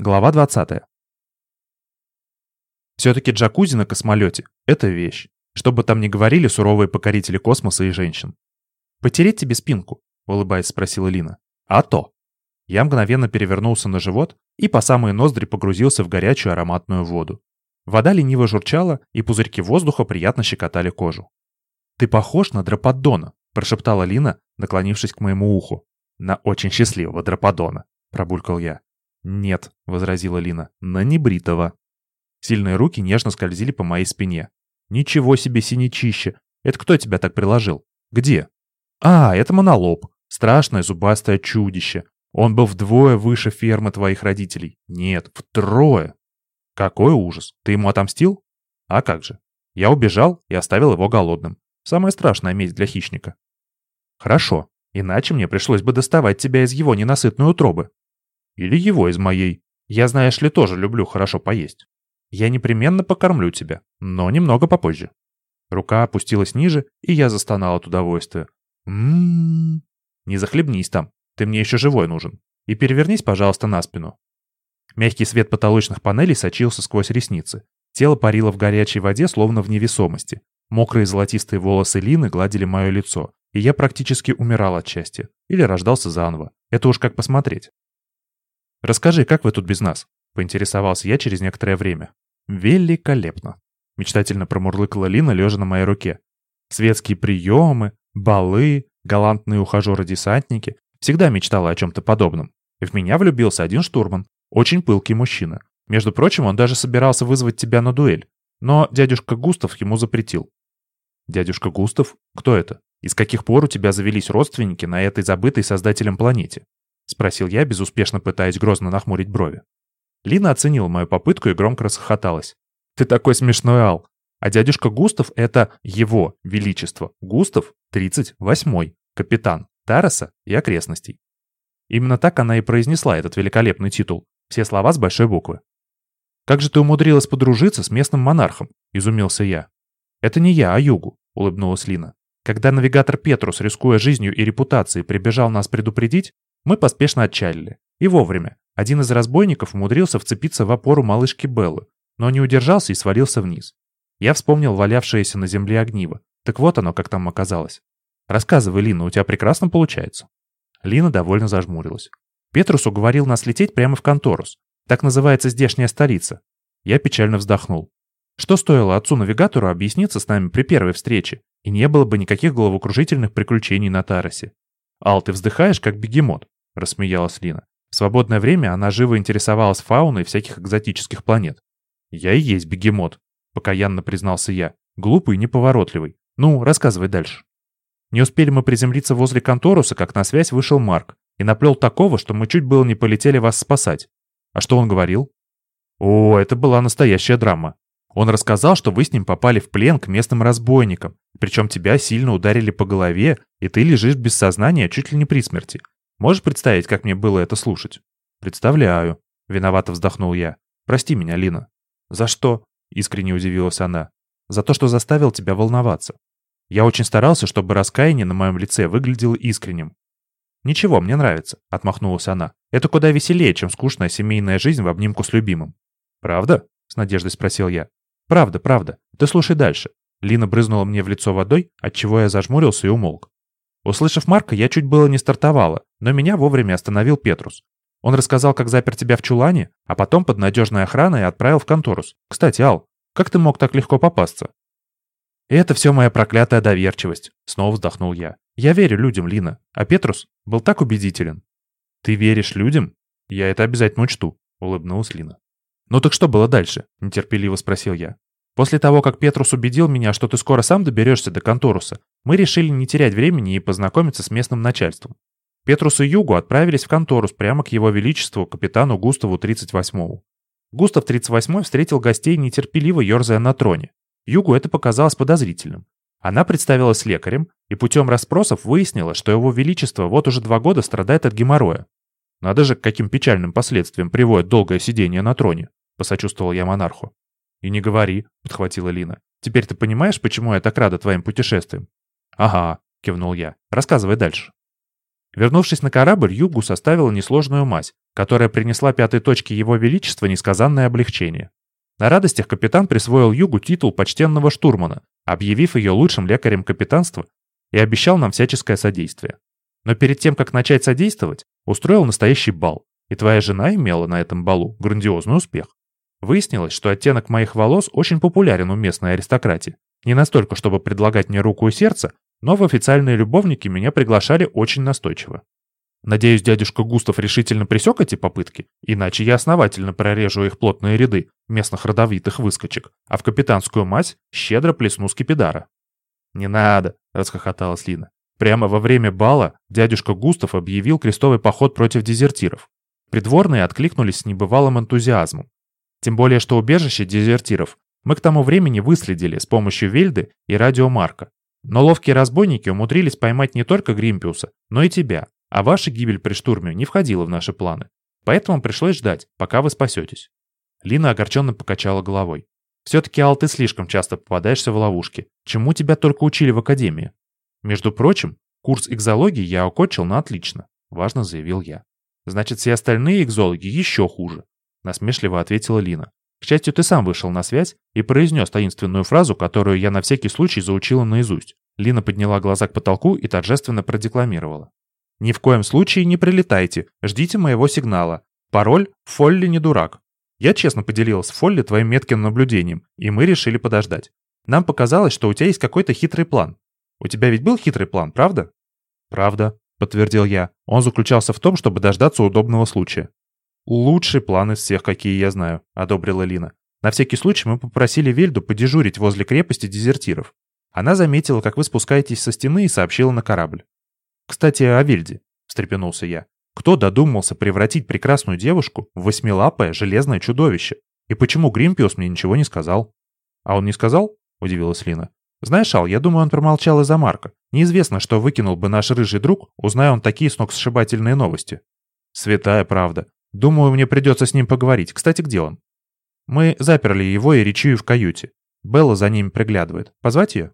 Глава 20. Все-таки джакузи на космолете — это вещь. Что бы там ни говорили суровые покорители космоса и женщин. «Потереть тебе спинку?» — улыбаясь, спросила Лина. «А то!» Я мгновенно перевернулся на живот и по самые ноздри погрузился в горячую ароматную воду. Вода лениво журчала, и пузырьки воздуха приятно щекотали кожу. «Ты похож на Дрападона», — прошептала Лина, наклонившись к моему уху. «На очень счастливого Дрападона», — пробулькал я. «Нет», — возразила Лина, — «на небритого». Сильные руки нежно скользили по моей спине. «Ничего себе синячище! Это кто тебя так приложил? Где?» «А, это монолоб. Страшное зубастое чудище. Он был вдвое выше фермы твоих родителей. Нет, втрое. Какой ужас. Ты ему отомстил? А как же. Я убежал и оставил его голодным. Самая страшная месть для хищника. Хорошо. Иначе мне пришлось бы доставать тебя из его ненасытной утробы. Или его из моей. Я, знаешь ли, тоже люблю хорошо поесть. Я непременно покормлю тебя, но немного попозже. Рука опустилась ниже, и я застонал от удовольствия. Ммм. Не захлебнись там, ты мне еще живой нужен. И перевернись, пожалуйста, на спину. Мягкий свет потолочных панелей сочился сквозь ресницы. Тело парило в горячей воде, словно в невесомости. Мокрые золотистые волосы Лины гладили мое лицо, и я практически умирал от счастья. Или рождался заново. Это уж как посмотреть. «Расскажи, как вы тут без нас?» — поинтересовался я через некоторое время. «Великолепно!» — мечтательно промурлыкала Лина, лежа на моей руке. «Светские приемы, балы, галантные ухажеры-десантники. Всегда мечтала о чем-то подобном. И в меня влюбился один штурман. Очень пылкий мужчина. Между прочим, он даже собирался вызвать тебя на дуэль. Но дядюшка Густав ему запретил. Дядюшка Густав? Кто это? Из каких пор у тебя завелись родственники на этой забытой создателем планете? — спросил я, безуспешно пытаясь грозно нахмурить брови. Лина оценила мою попытку и громко расхохоталась. «Ты такой смешной, Ал! А дядюшка Густав — это его величество. Густав — 38-й, капитан Тараса и окрестностей». Именно так она и произнесла этот великолепный титул. Все слова с большой буквы. «Как же ты умудрилась подружиться с местным монархом?» — изумился я. «Это не я, а Югу», — улыбнулась Лина. «Когда навигатор Петрус, рискуя жизнью и репутацией, прибежал нас предупредить, мы поспешно отчалили. И вовремя. Один из разбойников умудрился вцепиться в опору малышки Беллы, но не удержался и свалился вниз. Я вспомнил валявшееся на земле огниво. Так вот оно, как там оказалось. Рассказывай, Лина, у тебя прекрасно получается. Лина довольно зажмурилась. Петрус уговорил нас лететь прямо в Конторус. Так называется здешняя столица. Я печально вздохнул. Что стоило отцу-навигатору объясниться с нами при первой встрече, и не было бы никаких головокружительных приключений на Таросе. «Ал, ты вздыхаешь, как бегемот», — рассмеялась Лина. В свободное время она живо интересовалась фауной всяких экзотических планет. «Я и есть бегемот», — покаянно признался я. «Глупый и неповоротливый. Ну, рассказывай дальше». Не успели мы приземлиться возле Конторуса, как на связь вышел Марк и наплел такого, что мы чуть было не полетели вас спасать. А что он говорил? О, это была настоящая драма. Он рассказал, что вы с ним попали в плен к местным разбойникам, причем тебя сильно ударили по голове, и ты лежишь без сознания чуть ли не при смерти. Можешь представить, как мне было это слушать? Представляю. Виновато вздохнул я. Прости меня, Лина. За что? Искренне удивилась она. За то, что заставил тебя волноваться. Я очень старался, чтобы раскаяние на моем лице выглядело искренним. «Ничего, мне нравится», — отмахнулась она. «Это куда веселее, чем скучная семейная жизнь в обнимку с любимым». «Правда?» — с надеждой спросил я. «Правда, правда. Ты слушай дальше». Лина брызнула мне в лицо водой, отчего я зажмурился и умолк. Услышав Марка, я чуть было не стартовала, но меня вовремя остановил Петрус. Он рассказал, как запер тебя в чулане, а потом под надежной охраной отправил в конторус. Кстати, Ал, как ты мог так легко попасться? это все моя проклятая доверчивость, снова вздохнул я. Я верю людям, Лина, а Петрус был так убедителен. Ты веришь людям? Я это обязательно учту, улыбнулась Лина. «Ну так что было дальше?» – нетерпеливо спросил я. «После того, как Петрус убедил меня, что ты скоро сам доберешься до Конторуса, мы решили не терять времени и познакомиться с местным начальством. Петрус и Югу отправились в Конторус прямо к его величеству, капитану Густаву 38-му. Густав 38-й встретил гостей нетерпеливо ерзая на троне. Югу это показалось подозрительным. Она представилась лекарем и путем расспросов выяснила, что его величество вот уже два года страдает от геморроя. Надо же, к каким печальным последствиям приводит долгое сидение на троне. — посочувствовал я монарху. «И не говори», — подхватила Лина. «Теперь ты понимаешь, почему я так рада твоим путешествиям?» «Ага», — кивнул я. «Рассказывай дальше». Вернувшись на корабль, Югу составила несложную мазь, которая принесла пятой точке его величества несказанное облегчение. На радостях капитан присвоил Югу титул почтенного штурмана, объявив ее лучшим лекарем капитанства и обещал нам всяческое содействие. Но перед тем, как начать содействовать, устроил настоящий бал, и твоя жена имела на этом балу грандиозный успех. Выяснилось, что оттенок моих волос очень популярен у местной аристократии. Не настолько, чтобы предлагать мне руку и сердце, но в официальные любовники меня приглашали очень настойчиво. Надеюсь, дядюшка Густав решительно пресек эти попытки, иначе я основательно прорежу их плотные ряды местных родовитых выскочек, а в капитанскую мать щедро плесну скипидара. «Не надо!» — расхохоталась Лина. Прямо во время бала дядюшка Густав объявил крестовый поход против дезертиров. Придворные откликнулись с небывалым энтузиазмом. Тем более, что убежище дезертиров мы к тому времени выследили с помощью Вельды и радиомарка. Но ловкие разбойники умудрились поймать не только Гримпиуса, но и тебя, а ваша гибель при штурме не входила в наши планы. Поэтому пришлось ждать, пока вы спасетесь. Лина огорченно покачала головой. Все-таки, Ал, ты слишком часто попадаешься в ловушки. Чему тебя только учили в академии? Между прочим, курс экзологии я окончил на отлично, важно заявил я. Значит, все остальные экзологи еще хуже, насмешливо ответила Лина. К счастью, ты сам вышел на связь и произнес таинственную фразу, которую я на всякий случай заучила наизусть. Лина подняла глаза к потолку и торжественно продекламировала. Ни в коем случае не прилетайте, ждите моего сигнала. Пароль «Фолли не дурак». Я честно поделилась с Фолли твоим метким наблюдением, и мы решили подождать. Нам показалось, что у тебя есть какой-то хитрый план. У тебя ведь был хитрый план, правда? Правда, подтвердил я. Он заключался в том, чтобы дождаться удобного случая. Лучший план из всех, какие я знаю, одобрила Лина. На всякий случай мы попросили Вельду подежурить возле крепости дезертиров. Она заметила, как вы спускаетесь со стены и сообщила на корабль. «Кстати, о Вильде», — встрепенулся я. «Кто додумался превратить прекрасную девушку в восьмилапое железное чудовище? И почему Гримпиус мне ничего не сказал?» «А он не сказал?» — удивилась Лина. «Знаешь, Ал, я думаю, он промолчал из-за Марка. Неизвестно, что выкинул бы наш рыжий друг, узная он такие сногсшибательные новости». «Святая правда. Думаю, мне придется с ним поговорить. Кстати, где он?» «Мы заперли его и Ричию в каюте. Белла за ними приглядывает. Позвать ее?»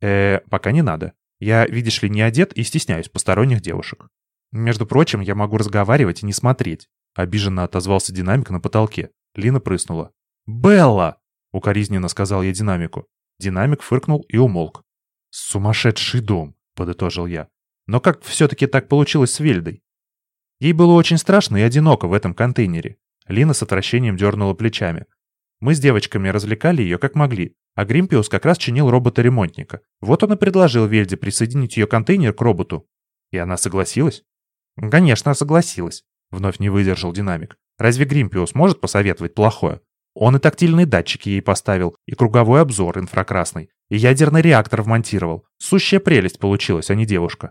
«Э, пока не надо. Я, видишь ли, не одет и стесняюсь посторонних девушек. Между прочим, я могу разговаривать и не смотреть. Обиженно отозвался динамик на потолке. Лина прыснула. «Белла!» — укоризненно сказал я динамику. Динамик фыркнул и умолк. «Сумасшедший дом!» — подытожил я. «Но как все-таки так получилось с Вельдой?» Ей было очень страшно и одиноко в этом контейнере. Лина с отвращением дернула плечами. Мы с девочками развлекали ее как могли, а Гримпиус как раз чинил робота-ремонтника. Вот он и предложил Вельде присоединить ее контейнер к роботу. И она согласилась? Конечно, согласилась. Вновь не выдержал динамик. Разве Гримпиус может посоветовать плохое? Он и тактильные датчики ей поставил, и круговой обзор инфракрасный, и ядерный реактор вмонтировал. Сущая прелесть получилась, а не девушка.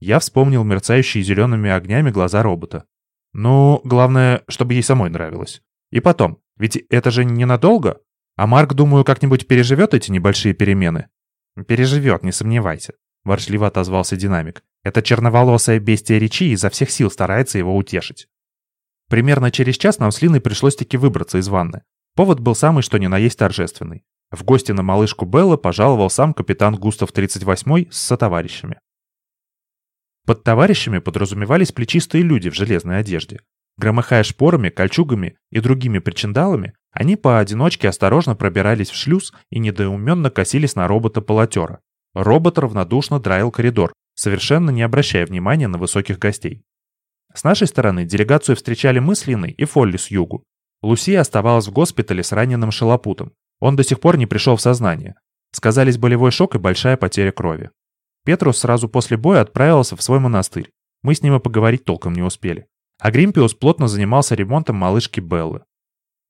Я вспомнил мерцающие зелеными огнями глаза робота. Ну, главное, чтобы ей самой нравилось. И потом, ведь это же ненадолго, а Марк, думаю, как-нибудь переживет эти небольшие перемены? Переживет, не сомневайся, ворчливо отозвался динамик. Это черноволосая бестия речи изо всех сил старается его утешить. Примерно через час нам с Линой пришлось таки выбраться из ванны. Повод был самый что ни на есть торжественный. В гости на малышку Белла пожаловал сам капитан Густав 38 с сотоварищами. Под товарищами подразумевались плечистые люди в железной одежде. Громыхая шпорами, кольчугами и другими причиндалами, они поодиночке осторожно пробирались в шлюз и недоуменно косились на робота-полотера. Робот равнодушно драил коридор, совершенно не обращая внимания на высоких гостей. С нашей стороны делегацию встречали мы с Линой и Фолли с югу. Лусия оставалась в госпитале с раненым шалопутом. Он до сих пор не пришел в сознание. Сказались болевой шок и большая потеря крови. Петрус сразу после боя отправился в свой монастырь. Мы с ним и поговорить толком не успели. А Гримпиус плотно занимался ремонтом малышки Беллы.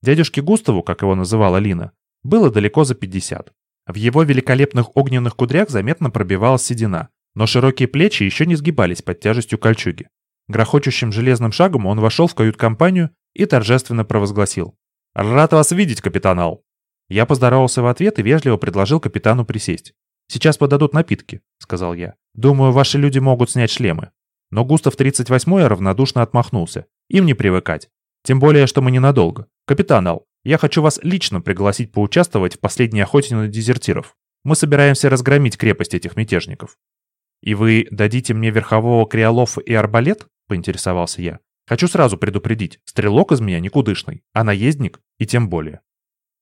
Дядюшке Густаву, как его называла Лина, было далеко за 50. В его великолепных огненных кудрях заметно пробивалась седина, но широкие плечи еще не сгибались под тяжестью кольчуги. Грохочущим железным шагом он вошел в кают-компанию и торжественно провозгласил. «Рад вас видеть, капитан Ал!» Я поздоровался в ответ и вежливо предложил капитану присесть. «Сейчас подадут напитки», — сказал я. «Думаю, ваши люди могут снять шлемы». Но Густав 38-й равнодушно отмахнулся. «Им не привыкать. Тем более, что мы ненадолго. Капитан Ал, я хочу вас лично пригласить поучаствовать в последней охоте на дезертиров. Мы собираемся разгромить крепость этих мятежников». «И вы дадите мне верхового криолофа и арбалет?» — поинтересовался я. «Хочу сразу предупредить, стрелок из меня никудышный, а наездник и тем более».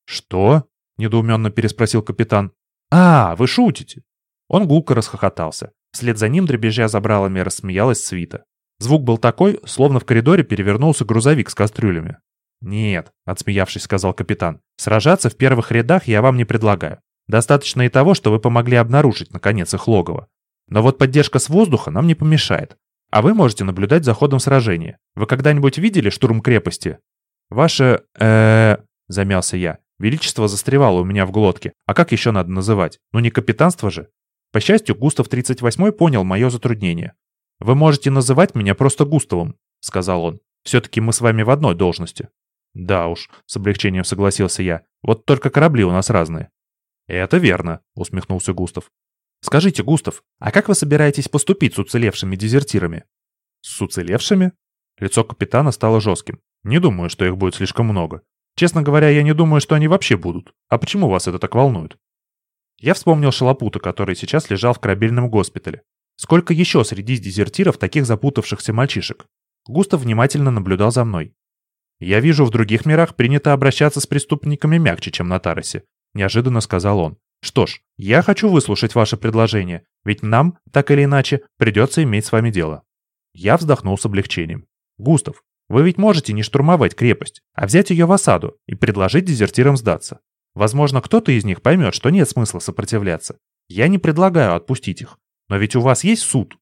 «Что?» — недоуменно переспросил капитан. «А, вы шутите!» Он гулко расхохотался. Вслед за ним, дребезжа забралами, рассмеялась свита. Звук был такой, словно в коридоре перевернулся грузовик с кастрюлями. «Нет», — отсмеявшись, сказал капитан, — «сражаться в первых рядах я вам не предлагаю. Достаточно и того, что вы помогли обнаружить, наконец, их логово. Но вот поддержка с воздуха нам не помешает. А вы можете наблюдать за ходом сражения. Вы когда-нибудь видели штурм крепости? Ваше... э замялся я. Величество застревало у меня в глотке. А как еще надо называть? Ну не капитанство же. По счастью, Густав 38 понял мое затруднение. «Вы можете называть меня просто Густавом», — сказал он. «Все-таки мы с вами в одной должности». «Да уж», — с облегчением согласился я. «Вот только корабли у нас разные». «Это верно», — усмехнулся Густав. «Скажите, Густав, а как вы собираетесь поступить с уцелевшими дезертирами?» «С уцелевшими?» Лицо капитана стало жестким. «Не думаю, что их будет слишком много. Честно говоря, я не думаю, что они вообще будут. А почему вас это так волнует?» Я вспомнил Шалопута, который сейчас лежал в корабельном госпитале. Сколько еще среди дезертиров таких запутавшихся мальчишек? Густав внимательно наблюдал за мной. «Я вижу, в других мирах принято обращаться с преступниками мягче, чем на Таросе», — неожиданно сказал он. «Что ж, я хочу выслушать ваше предложение, ведь нам, так или иначе, придется иметь с вами дело». Я вздохнул с облегчением. «Густав, вы ведь можете не штурмовать крепость, а взять ее в осаду и предложить дезертирам сдаться. Возможно, кто-то из них поймет, что нет смысла сопротивляться. Я не предлагаю отпустить их. Но ведь у вас есть суд.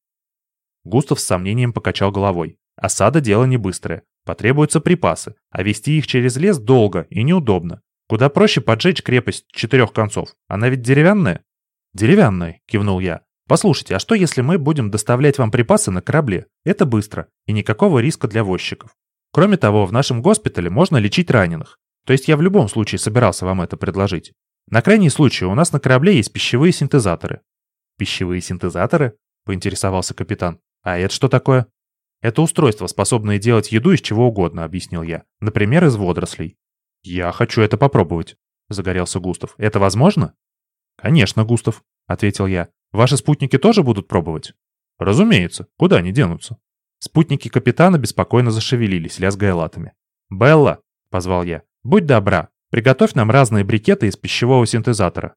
Густав с сомнением покачал головой. Осада дело не быстрое. Потребуются припасы, а вести их через лес долго и неудобно. Куда проще поджечь крепость четырех концов. Она ведь деревянная? Деревянная, кивнул я. Послушайте, а что если мы будем доставлять вам припасы на корабле? Это быстро и никакого риска для возчиков. Кроме того, в нашем госпитале можно лечить раненых. То есть я в любом случае собирался вам это предложить. На крайний случай у нас на корабле есть пищевые синтезаторы. Пищевые синтезаторы? Поинтересовался капитан. А это что такое? Это устройство, способное делать еду из чего угодно, объяснил я. Например, из водорослей. Я хочу это попробовать, загорелся Густав. Это возможно? Конечно, Густав, ответил я. Ваши спутники тоже будут пробовать? Разумеется, куда они денутся? Спутники капитана беспокойно зашевелились, лязгая латами. «Белла!» — позвал я. «Будь добра, приготовь нам разные брикеты из пищевого синтезатора».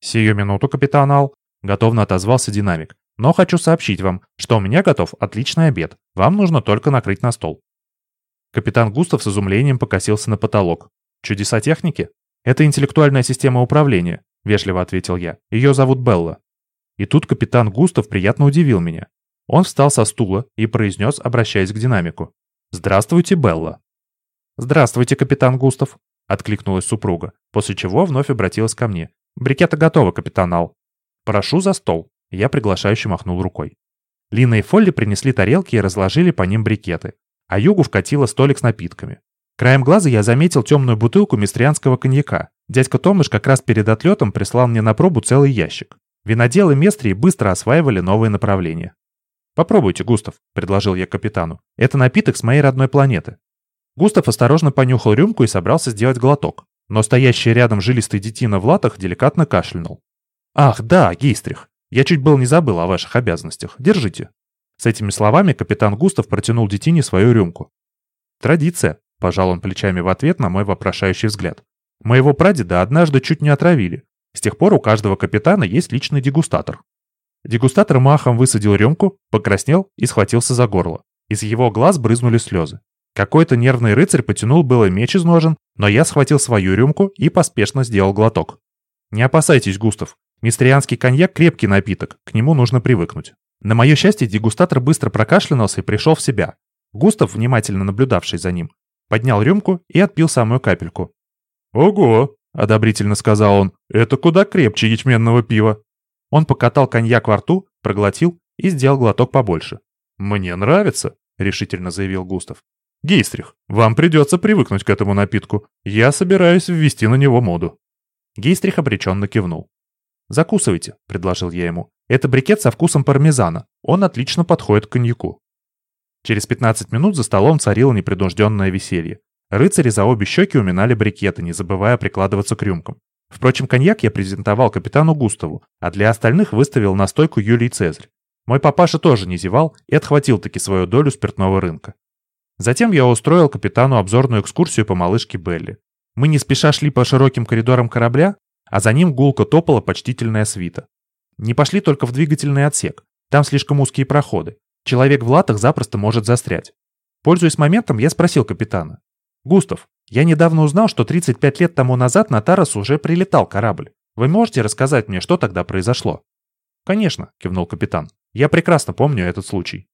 «Сию минуту, капитан Ал», — готовно отозвался динамик. «Но хочу сообщить вам, что у меня готов отличный обед. Вам нужно только накрыть на стол». Капитан Густав с изумлением покосился на потолок. «Чудеса техники?» «Это интеллектуальная система управления», — вежливо ответил я. «Ее зовут Белла». И тут капитан Густав приятно удивил меня. Он встал со стула и произнес, обращаясь к динамику. «Здравствуйте, Белла». «Здравствуйте, капитан Густав», — откликнулась супруга, после чего вновь обратилась ко мне. «Брикеты готовы, капитан Ал». «Прошу за стол», — я приглашающе махнул рукой. Лина и Фолли принесли тарелки и разложили по ним брикеты, а Югу вкатила столик с напитками. Краем глаза я заметил темную бутылку мистрианского коньяка. Дядька Томыш как раз перед отлетом прислал мне на пробу целый ящик. Виноделы Местрии быстро осваивали новые направления. «Попробуйте, Густав», — предложил я капитану. «Это напиток с моей родной планеты. Густав осторожно понюхал рюмку и собрался сделать глоток. Но стоящий рядом жилистый детина в латах деликатно кашлянул. «Ах, да, Гейстрих, я чуть был не забыл о ваших обязанностях. Держите». С этими словами капитан Густав протянул детине свою рюмку. «Традиция», — пожал он плечами в ответ на мой вопрошающий взгляд. «Моего прадеда однажды чуть не отравили. С тех пор у каждого капитана есть личный дегустатор». Дегустатор махом высадил рюмку, покраснел и схватился за горло. Из его глаз брызнули слезы. Какой-то нервный рыцарь потянул было меч из ножен, но я схватил свою рюмку и поспешно сделал глоток. Не опасайтесь, Густав. Мистрианский коньяк – крепкий напиток, к нему нужно привыкнуть. На мое счастье, дегустатор быстро прокашлялся и пришел в себя. Густав, внимательно наблюдавший за ним, поднял рюмку и отпил самую капельку. «Ого!» – одобрительно сказал он. «Это куда крепче ячменного пива». Он покатал коньяк во рту, проглотил и сделал глоток побольше. «Мне нравится», — решительно заявил Густав. Гейстрих, вам придется привыкнуть к этому напитку. Я собираюсь ввести на него моду». Гейстрих обреченно кивнул. «Закусывайте», — предложил я ему. «Это брикет со вкусом пармезана. Он отлично подходит к коньяку». Через 15 минут за столом царило непринужденное веселье. Рыцари за обе щеки уминали брикеты, не забывая прикладываться к рюмкам. Впрочем, коньяк я презентовал капитану Густаву, а для остальных выставил на стойку Юлий Цезарь. Мой папаша тоже не зевал и отхватил таки свою долю спиртного рынка. Затем я устроил капитану обзорную экскурсию по малышке Белли. Мы не спеша шли по широким коридорам корабля, а за ним гулко топала почтительная свита. Не пошли только в двигательный отсек. Там слишком узкие проходы. Человек в латах запросто может застрять. Пользуясь моментом, я спросил капитана. «Густав, я недавно узнал, что 35 лет тому назад на Тарас уже прилетал корабль. Вы можете рассказать мне, что тогда произошло?» «Конечно», — кивнул капитан. «Я прекрасно помню этот случай.